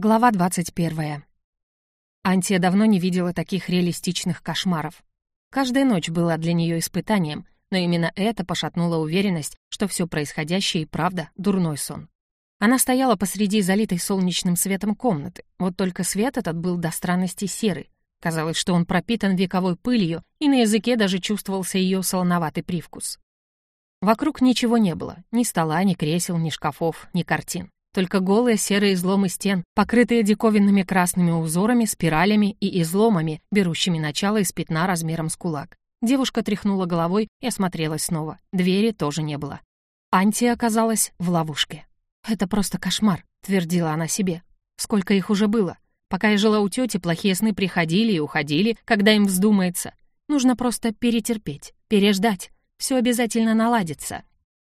Глава 21. Антия давно не видела таких реалистичных кошмаров. Каждая ночь была для нее испытанием, но именно это пошатнуло уверенность, что все происходящее и правда дурной сон. Она стояла посреди залитой солнечным светом комнаты, вот только свет этот был до странности серый. Казалось, что он пропитан вековой пылью, и на языке даже чувствовался ее солоноватый привкус. Вокруг ничего не было, ни стола, ни кресел, ни шкафов, ни картин. Только голые серые изломы стен, покрытые диковинными красными узорами, спиралями и изломами, берущими начало из пятна размером с кулак. Девушка тряхнула головой и осмотрелась снова. Двери тоже не было. Антия оказалась в ловушке. «Это просто кошмар», — твердила она себе. «Сколько их уже было? Пока я жила у тети, плохие сны приходили и уходили, когда им вздумается. Нужно просто перетерпеть, переждать. Все обязательно наладится».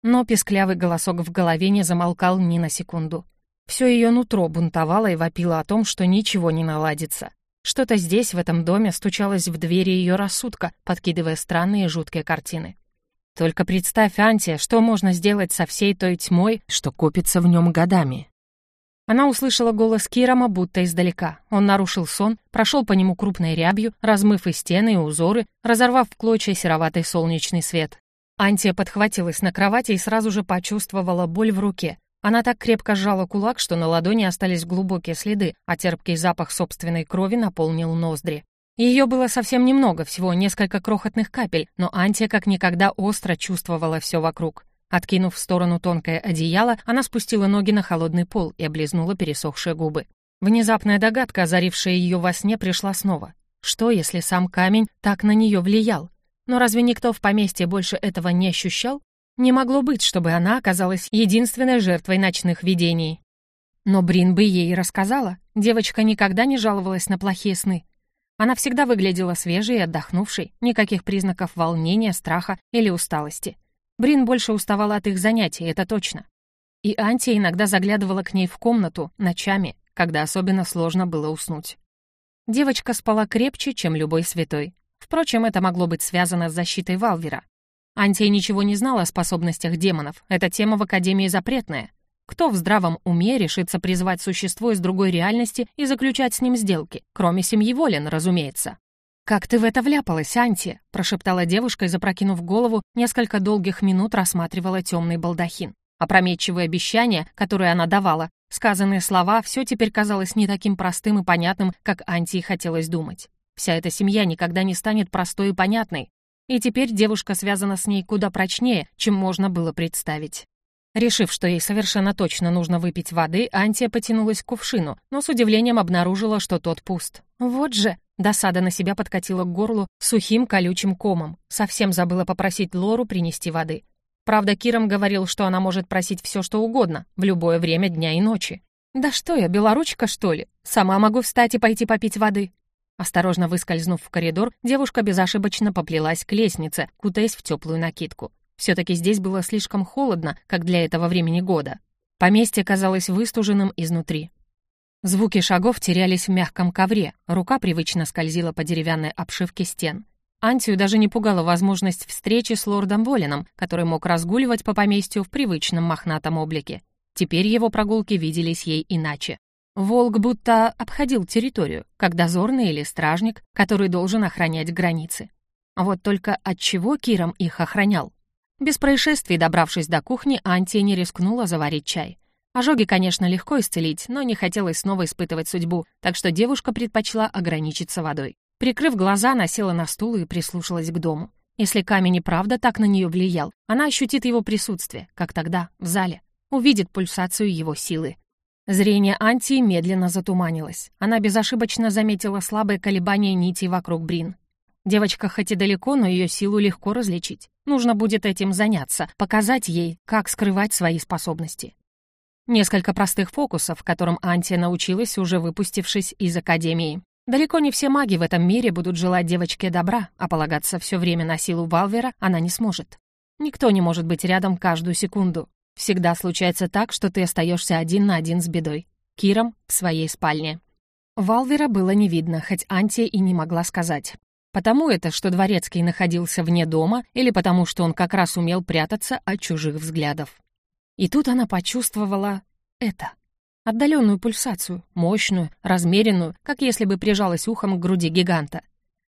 Но песклявый голосок в голове не замолкал ни на секунду. Все ее нутро бунтовало и вопило о том, что ничего не наладится. Что-то здесь, в этом доме, стучалось в двери ее рассудка, подкидывая странные жуткие картины. Только представь, Антия, что можно сделать со всей той тьмой, что копится в нем годами. Она услышала голос Кирома будто издалека. Он нарушил сон, прошел по нему крупной рябью, размыв и стены, и узоры, разорвав в клочья сероватый солнечный свет. Антия подхватилась на кровати и сразу же почувствовала боль в руке. Она так крепко сжала кулак, что на ладони остались глубокие следы, а терпкий запах собственной крови наполнил ноздри. Ее было совсем немного, всего несколько крохотных капель, но Антия как никогда остро чувствовала все вокруг. Откинув в сторону тонкое одеяло, она спустила ноги на холодный пол и облизнула пересохшие губы. Внезапная догадка, озарившая ее во сне, пришла снова. Что, если сам камень так на нее влиял? Но разве никто в поместье больше этого не ощущал? Не могло быть, чтобы она оказалась единственной жертвой ночных видений. Но Брин бы ей рассказала. Девочка никогда не жаловалась на плохие сны. Она всегда выглядела свежей и отдохнувшей, никаких признаков волнения, страха или усталости. Брин больше уставала от их занятий, это точно. И Антия иногда заглядывала к ней в комнату ночами, когда особенно сложно было уснуть. Девочка спала крепче, чем любой святой. Впрочем, это могло быть связано с защитой Валвера. Антия ничего не знала о способностях демонов, эта тема в Академии запретная. Кто в здравом уме решится призвать существо из другой реальности и заключать с ним сделки, кроме семьи Волен, разумеется? «Как ты в это вляпалась, Анти?» — прошептала девушка и, запрокинув голову, несколько долгих минут рассматривала темный балдахин. Опрометчивые обещания, которые она давала, сказанные слова, все теперь казалось не таким простым и понятным, как Антии хотелось думать. Вся эта семья никогда не станет простой и понятной. И теперь девушка связана с ней куда прочнее, чем можно было представить. Решив, что ей совершенно точно нужно выпить воды, Антия потянулась к кувшину, но с удивлением обнаружила, что тот пуст. Вот же! Досада на себя подкатила к горлу сухим колючим комом. Совсем забыла попросить Лору принести воды. Правда, Киром говорил, что она может просить все, что угодно, в любое время дня и ночи. «Да что я, белоручка, что ли? Сама могу встать и пойти попить воды. Осторожно выскользнув в коридор, девушка безошибочно поплелась к лестнице, кутаясь в теплую накидку. Все-таки здесь было слишком холодно, как для этого времени года. Поместье казалось выстуженным изнутри. Звуки шагов терялись в мягком ковре, рука привычно скользила по деревянной обшивке стен. Антию даже не пугала возможность встречи с лордом Волином, который мог разгуливать по поместью в привычном мохнатом облике. Теперь его прогулки виделись ей иначе. Волк будто обходил территорию, как дозорный или стражник, который должен охранять границы. Вот только от чего Киром их охранял? Без происшествий, добравшись до кухни, Антия не рискнула заварить чай. Ожоги, конечно, легко исцелить, но не хотелось снова испытывать судьбу, так что девушка предпочла ограничиться водой. Прикрыв глаза, она села на стул и прислушалась к дому. Если камень и правда так на нее влиял, она ощутит его присутствие, как тогда, в зале, увидит пульсацию его силы. Зрение Антии медленно затуманилось. Она безошибочно заметила слабое колебание нитей вокруг Брин. Девочка хоть и далеко, но ее силу легко различить. Нужно будет этим заняться, показать ей, как скрывать свои способности. Несколько простых фокусов, которым Антия научилась, уже выпустившись из Академии. Далеко не все маги в этом мире будут желать девочке добра, а полагаться все время на силу Валвера она не сможет. Никто не может быть рядом каждую секунду. Всегда случается так, что ты остаешься один на один с бедой. Киром в своей спальне. Валвера было не видно, хоть Антия и не могла сказать. Потому это, что Дворецкий находился вне дома, или потому что он как раз умел прятаться от чужих взглядов. И тут она почувствовала это. Отдаленную пульсацию, мощную, размеренную, как если бы прижалась ухом к груди гиганта.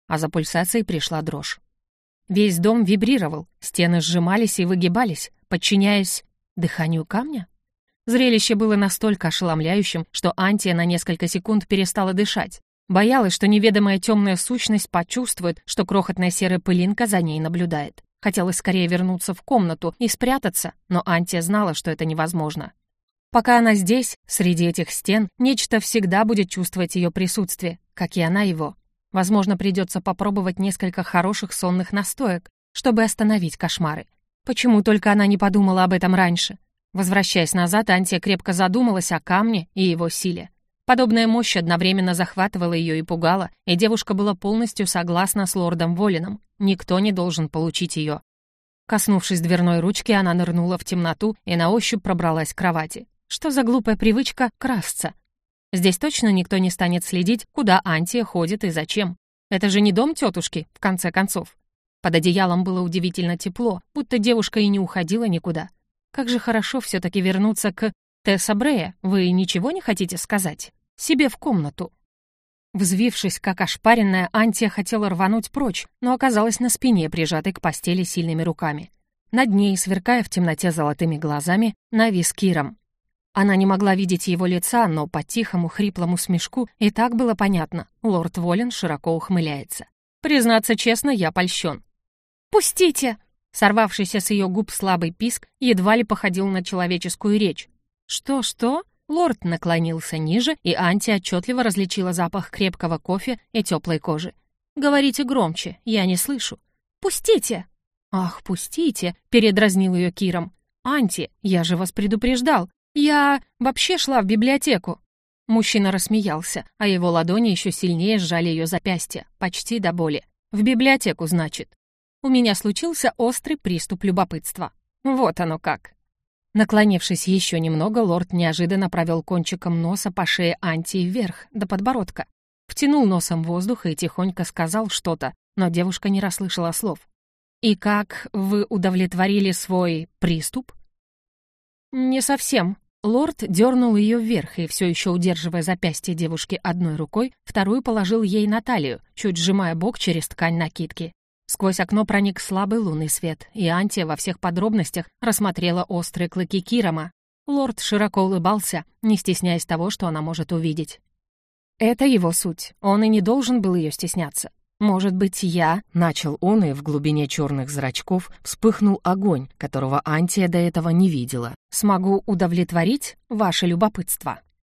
А за пульсацией пришла дрожь. Весь дом вибрировал, стены сжимались и выгибались, подчиняясь дыханию камня. Зрелище было настолько ошеломляющим, что Антия на несколько секунд перестала дышать. Боялась, что неведомая темная сущность почувствует, что крохотная серая пылинка за ней наблюдает. Хотелось скорее вернуться в комнату и спрятаться, но Антия знала, что это невозможно. Пока она здесь, среди этих стен, нечто всегда будет чувствовать ее присутствие, как и она его. Возможно, придется попробовать несколько хороших сонных настоек, чтобы остановить кошмары. Почему только она не подумала об этом раньше? Возвращаясь назад, Антия крепко задумалась о камне и его силе. Подобная мощь одновременно захватывала ее и пугала, и девушка была полностью согласна с лордом Волином. Никто не должен получить ее. Коснувшись дверной ручки, она нырнула в темноту и на ощупь пробралась к кровати. Что за глупая привычка красться? Здесь точно никто не станет следить, куда Антия ходит и зачем. Это же не дом тетушки, в конце концов. Под одеялом было удивительно тепло, будто девушка и не уходила никуда. Как же хорошо все-таки вернуться к... Тесса Брея, вы ничего не хотите сказать? Себе в комнату. Взвившись, как ошпаренная, Антия хотела рвануть прочь, но оказалась на спине, прижатой к постели сильными руками. Над ней, сверкая в темноте золотыми глазами, навис Киром. Она не могла видеть его лица, но по тихому, хриплому смешку и так было понятно. Лорд Волин широко ухмыляется. «Признаться честно, я польщен». «Пустите!» Сорвавшийся с ее губ слабый писк едва ли походил на человеческую речь. «Что-что?» Лорд наклонился ниже, и Анти отчетливо различила запах крепкого кофе и теплой кожи. «Говорите громче, я не слышу». «Пустите!» «Ах, пустите!» — передразнил ее Киром. «Анти, я же вас предупреждал. Я вообще шла в библиотеку». Мужчина рассмеялся, а его ладони еще сильнее сжали ее запястье, почти до боли. «В библиотеку, значит?» У меня случился острый приступ любопытства. Вот оно как. Наклонившись еще немного, лорд неожиданно провел кончиком носа по шее Анти вверх, до подбородка. Втянул носом воздух и тихонько сказал что-то, но девушка не расслышала слов. «И как вы удовлетворили свой приступ?» «Не совсем». Лорд дернул ее вверх и, все еще удерживая запястье девушки одной рукой, вторую положил ей на талию, чуть сжимая бок через ткань накидки. Сквозь окно проник слабый лунный свет, и Антия во всех подробностях рассмотрела острые клыки Кирома. Лорд широко улыбался, не стесняясь того, что она может увидеть. Это его суть, он и не должен был ее стесняться. «Может быть, я...» — начал он, и в глубине черных зрачков вспыхнул огонь, которого Антия до этого не видела. «Смогу удовлетворить ваше любопытство».